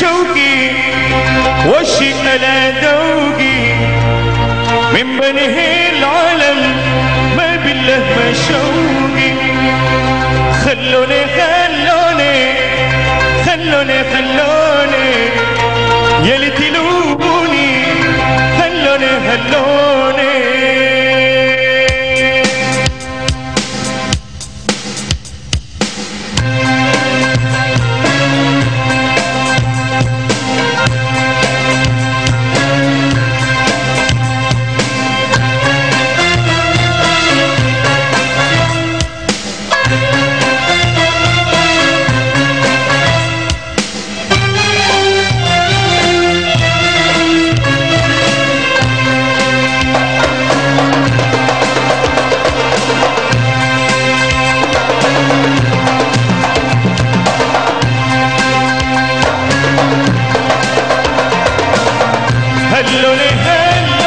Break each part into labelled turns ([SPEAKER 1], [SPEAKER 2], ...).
[SPEAKER 1] شوقي وشي على ذوقي. من بنه العلم ما بالله ما شوقي. خلوني خلوني خلوني خلوني. يلي تلوبوني خلوني خلوني.
[SPEAKER 2] Ele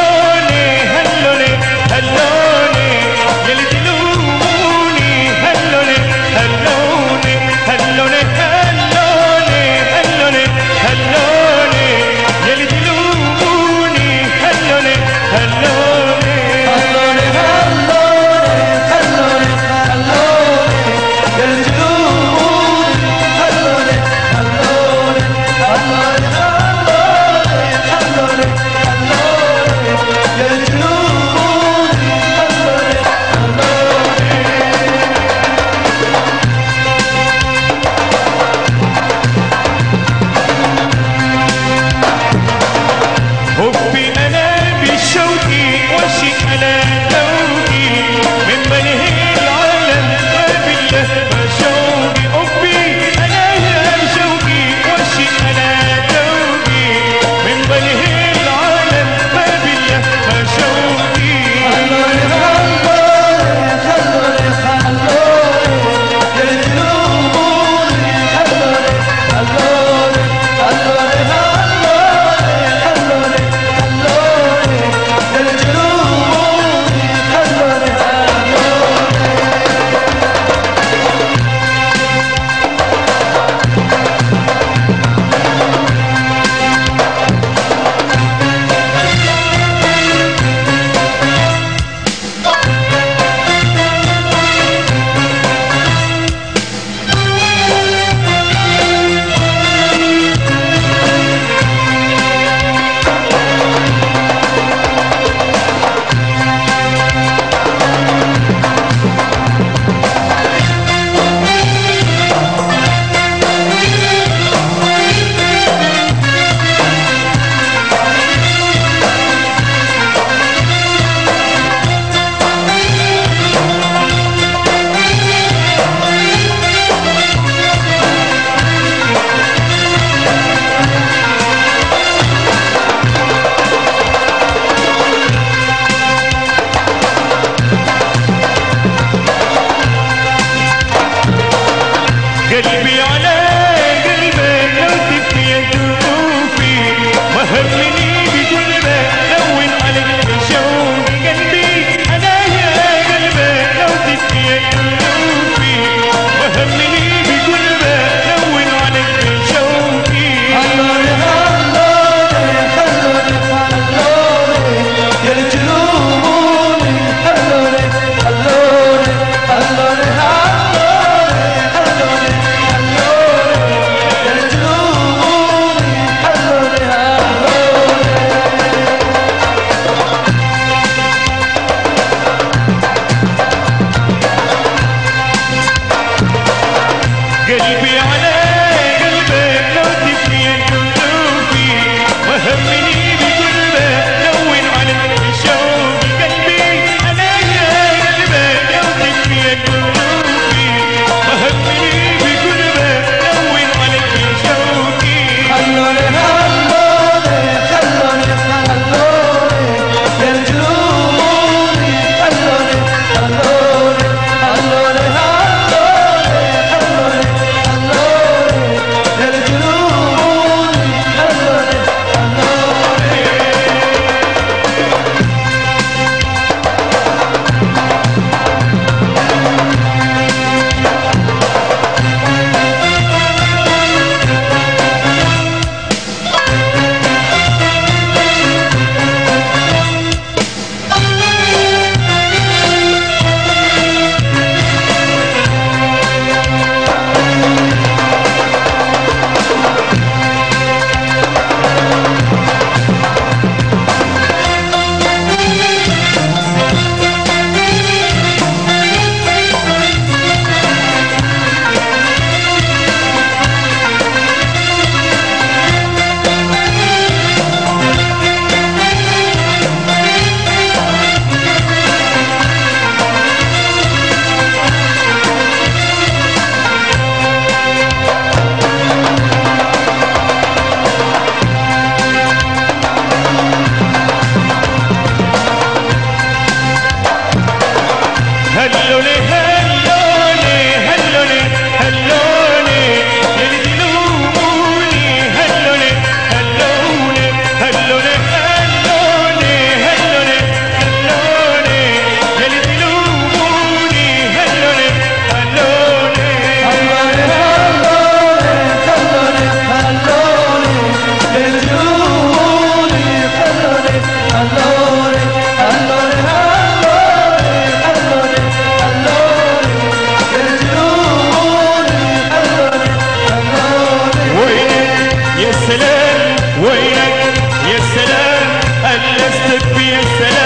[SPEAKER 2] سلام وينك؟ يا سلام ألستك
[SPEAKER 1] بيا سلام.